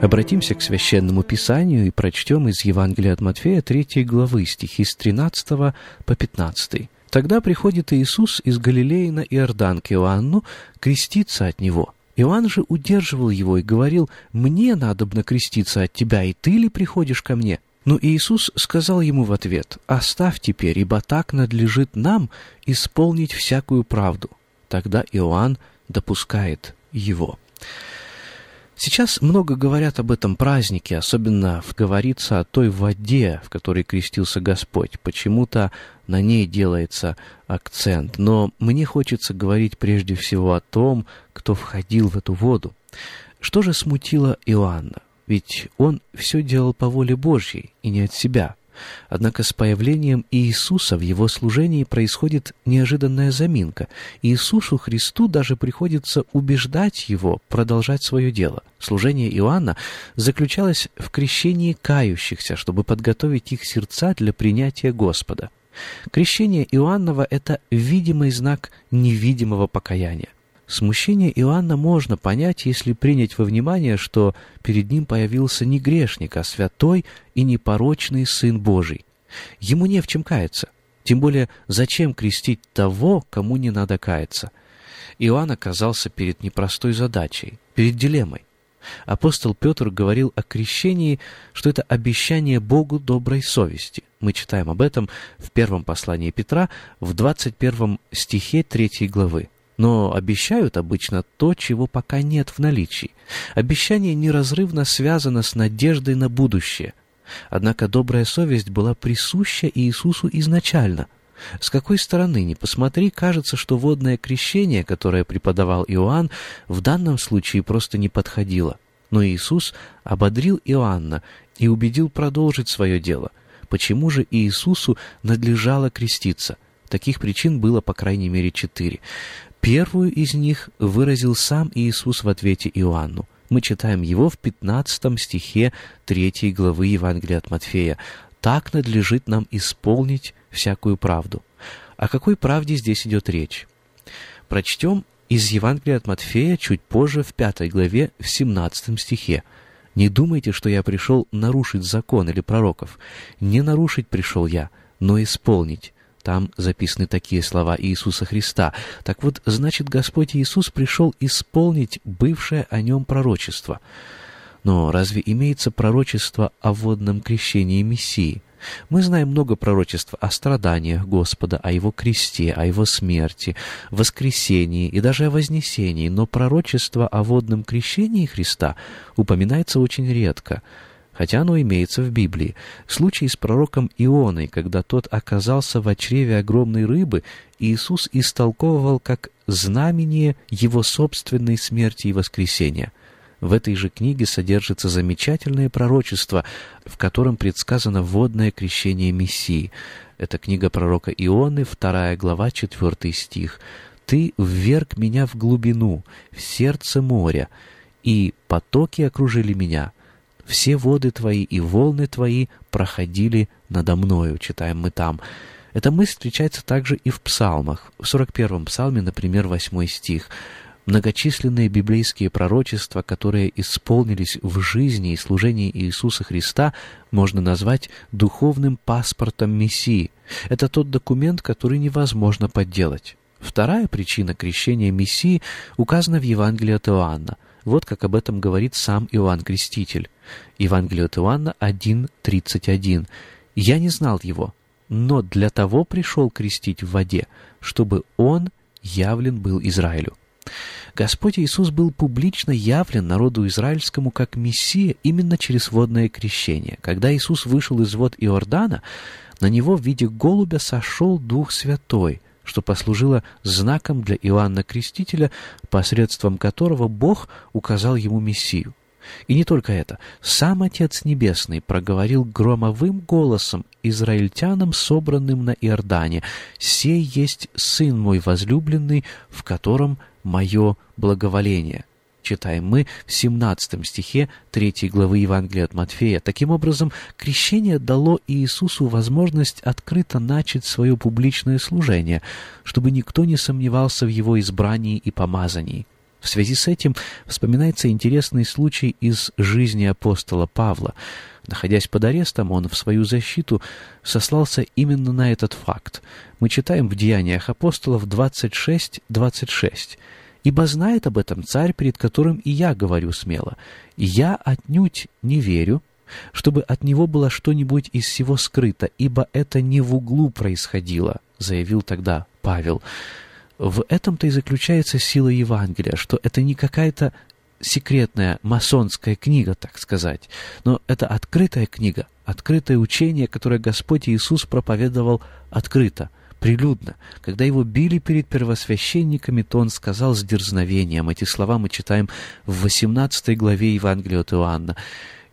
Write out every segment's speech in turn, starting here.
Обратимся к Священному Писанию и прочтем из Евангелия от Матфея 3 главы, стихи с 13 по 15. Тогда приходит Иисус из Галилеи на Иордан к Иоанну креститься от него. Иоанн же удерживал его и говорил, «Мне надобно креститься от тебя, и ты ли приходишь ко мне?» Но Иисус сказал ему в ответ, «Оставь теперь, ибо так надлежит нам исполнить всякую правду». Тогда Иоанн допускает его. Сейчас много говорят об этом празднике, особенно говорится о той воде, в которой крестился Господь. Почему-то на ней делается акцент. Но мне хочется говорить прежде всего о том, кто входил в эту воду. Что же смутило Иоанна? Ведь он все делал по воле Божьей и не от себя – Однако с появлением Иисуса в его служении происходит неожиданная заминка. Иисусу Христу даже приходится убеждать его продолжать свое дело. Служение Иоанна заключалось в крещении кающихся, чтобы подготовить их сердца для принятия Господа. Крещение Иоаннова — это видимый знак невидимого покаяния. Смущение Иоанна можно понять, если принять во внимание, что перед ним появился не грешник, а святой и непорочный Сын Божий. Ему не в чем каяться. Тем более, зачем крестить того, кому не надо каяться? Иоанн оказался перед непростой задачей, перед дилеммой. Апостол Петр говорил о крещении, что это обещание Богу доброй совести. Мы читаем об этом в первом послании Петра в 21 стихе 3 главы но обещают обычно то, чего пока нет в наличии. Обещание неразрывно связано с надеждой на будущее. Однако добрая совесть была присуща Иисусу изначально. С какой стороны ни посмотри, кажется, что водное крещение, которое преподавал Иоанн, в данном случае просто не подходило. Но Иисус ободрил Иоанна и убедил продолжить свое дело. Почему же Иисусу надлежало креститься? Таких причин было по крайней мере четыре. Первую из них выразил сам Иисус в ответе Иоанну. Мы читаем его в 15 стихе 3 главы Евангелия от Матфея. «Так надлежит нам исполнить всякую правду». О какой правде здесь идет речь? Прочтем из Евангелия от Матфея чуть позже в 5 главе в 17 стихе. «Не думайте, что я пришел нарушить закон или пророков. Не нарушить пришел я, но исполнить». Там записаны такие слова Иисуса Христа. Так вот, значит, Господь Иисус пришел исполнить бывшее о нем пророчество. Но разве имеется пророчество о водном крещении Мессии? Мы знаем много пророчеств о страданиях Господа, о Его кресте, о Его смерти, воскресении и даже о вознесении, но пророчество о водном крещении Христа упоминается очень редко – хотя оно имеется в Библии. Случай с пророком Ионой, когда тот оказался в чреве огромной рыбы, Иисус истолковывал как знамение его собственной смерти и воскресения. В этой же книге содержится замечательное пророчество, в котором предсказано водное крещение Мессии. Это книга пророка Ионы, вторая глава, четвертый стих. «Ты вверг меня в глубину, в сердце моря, и потоки окружили меня» все воды твои и волны твои проходили надо мною», читаем мы там. Эта мысль встречается также и в псалмах. В 41-м псалме, например, 8 стих. Многочисленные библейские пророчества, которые исполнились в жизни и служении Иисуса Христа, можно назвать духовным паспортом Мессии. Это тот документ, который невозможно подделать. Вторая причина крещения Мессии указана в Евангелии от Иоанна. Вот как об этом говорит сам Иоанн Креститель. Евангелие от Иоанна 1.31. «Я не знал его, но для того пришел крестить в воде, чтобы он явлен был Израилю». Господь Иисус был публично явлен народу израильскому как Мессия именно через водное крещение. Когда Иисус вышел из вод Иордана, на него в виде голубя сошел Дух Святой, что послужило знаком для Иоанна Крестителя, посредством которого Бог указал ему Мессию. И не только это. Сам Отец Небесный проговорил громовым голосом израильтянам, собранным на Иордане, «Сей есть Сын мой возлюбленный, в котором мое благоволение». Читаем мы в 17 стихе 3 главы Евангелия от Матфея. Таким образом, крещение дало Иисусу возможность открыто начать свое публичное служение, чтобы никто не сомневался в его избрании и помазании. В связи с этим вспоминается интересный случай из жизни апостола Павла. Находясь под арестом, он в свою защиту сослался именно на этот факт. Мы читаем в Деяниях апостолов 26.26. 26. «Ибо знает об этом царь, перед которым и я говорю смело. И я отнюдь не верю, чтобы от него было что-нибудь из всего скрыто, ибо это не в углу происходило», заявил тогда Павел. В этом-то и заключается сила Евангелия, что это не какая-то секретная масонская книга, так сказать, но это открытая книга, открытое учение, которое Господь Иисус проповедовал открыто, прилюдно. Когда его били перед первосвященниками, то он сказал с дерзновением, эти слова мы читаем в 18 главе Евангелия от Иоанна,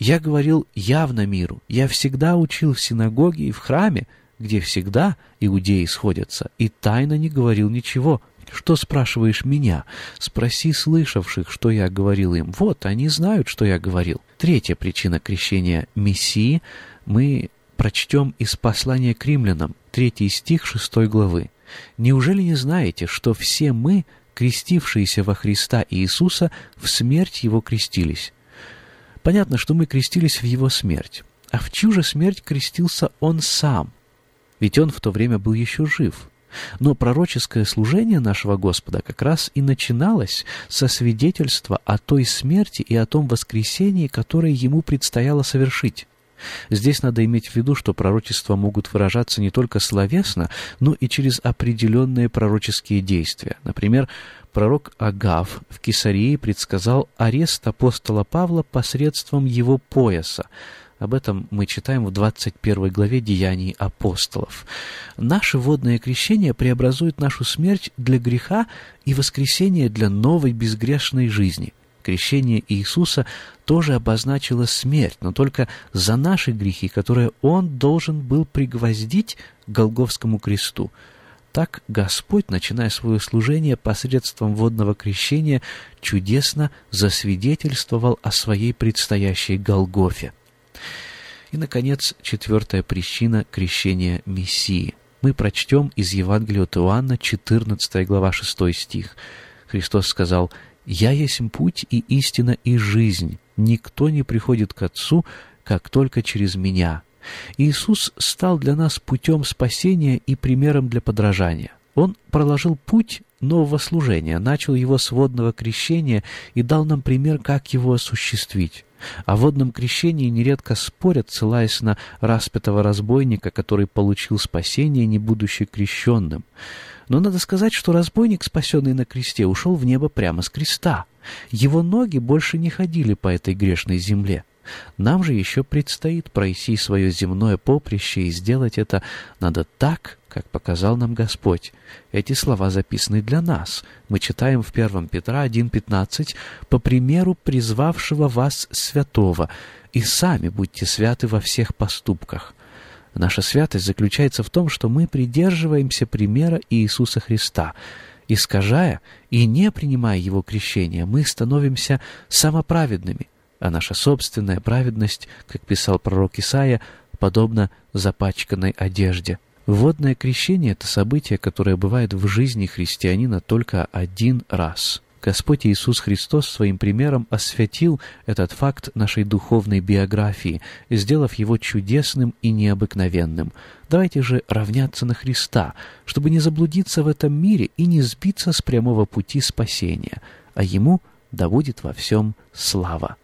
«Я говорил явно миру, я всегда учил в синагоге и в храме, где всегда иудеи сходятся, и тайно не говорил ничего. Что спрашиваешь меня? Спроси слышавших, что я говорил им. Вот, они знают, что я говорил. Третья причина крещения Мессии мы прочтем из послания к римлянам, третий стих шестой главы. «Неужели не знаете, что все мы, крестившиеся во Христа Иисуса, в смерть Его крестились?» Понятно, что мы крестились в Его смерть. А в чью же смерть крестился Он сам – ведь он в то время был еще жив. Но пророческое служение нашего Господа как раз и начиналось со свидетельства о той смерти и о том воскресении, которое ему предстояло совершить. Здесь надо иметь в виду, что пророчества могут выражаться не только словесно, но и через определенные пророческие действия. Например, пророк Агав в Кесарии предсказал арест апостола Павла посредством его пояса, об этом мы читаем в 21 главе Деяний апостолов. Наше водное крещение преобразует нашу смерть для греха и воскресение для новой безгрешной жизни. Крещение Иисуса тоже обозначило смерть, но только за наши грехи, которые Он должен был пригвоздить к Голговскому кресту. Так Господь, начиная свое служение посредством водного крещения, чудесно засвидетельствовал о своей предстоящей Голгофе. И, наконец, четвертая причина крещения Мессии. Мы прочтем из Евангелия от Иоанна, 14 глава, 6 стих. Христос сказал, «Я есть путь и истина и жизнь. Никто не приходит к Отцу, как только через Меня». Иисус стал для нас путем спасения и примером для подражания. Он проложил путь нового служения, начал его с водного крещения и дал нам пример, как его осуществить. О водном крещении нередко спорят, ссылаясь на распятого разбойника, который получил спасение, не будучи крещенным. Но надо сказать, что разбойник, спасенный на кресте, ушел в небо прямо с креста. Его ноги больше не ходили по этой грешной земле. Нам же еще предстоит пройти свое земное поприще, и сделать это надо так, как показал нам Господь. Эти слова записаны для нас. Мы читаем в 1 Петра 1.15 «По примеру призвавшего вас святого, и сами будьте святы во всех поступках». Наша святость заключается в том, что мы придерживаемся примера Иисуса Христа. Искажая и не принимая Его крещения, мы становимся самоправедными, а наша собственная праведность, как писал пророк Исаия, подобна запачканной одежде. Водное крещение — это событие, которое бывает в жизни христианина только один раз. Господь Иисус Христос своим примером осветил этот факт нашей духовной биографии, сделав его чудесным и необыкновенным. Давайте же равняться на Христа, чтобы не заблудиться в этом мире и не сбиться с прямого пути спасения, а Ему да будет во всем слава.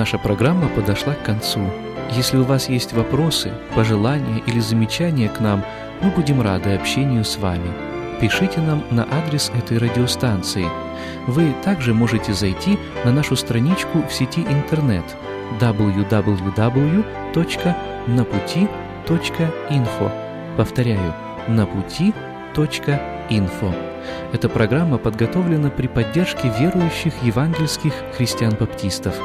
Наша программа подошла к концу. Если у вас есть вопросы, пожелания или замечания к нам, мы будем рады общению с вами. Пишите нам на адрес этой радиостанции. Вы также можете зайти на нашу страничку в сети интернет www.naputi.info. Повторяю, naputi.info. Эта программа подготовлена при поддержке верующих евангельских христиан-баптистов –